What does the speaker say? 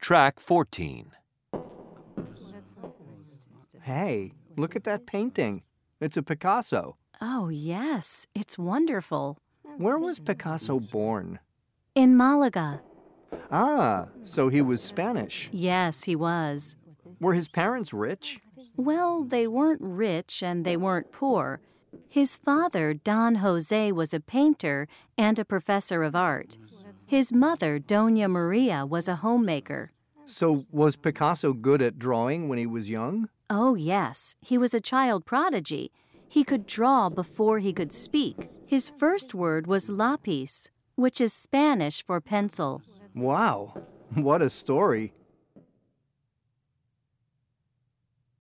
Track 14. Hey, look at that painting. It's a Picasso. Oh, yes, it's wonderful. Where was Picasso born? In Malaga. Ah, so he was Spanish. Yes, he was. Were his parents rich? Well, they weren't rich and they weren't poor. His father, Don Jose, was a painter and a professor of art. His mother, Dona Maria, was a homemaker. So was Picasso good at drawing when he was young? Oh, yes, he was a child prodigy. He could draw before he could speak. His first word was lápiz, which is Spanish for pencil. Wow, what a story.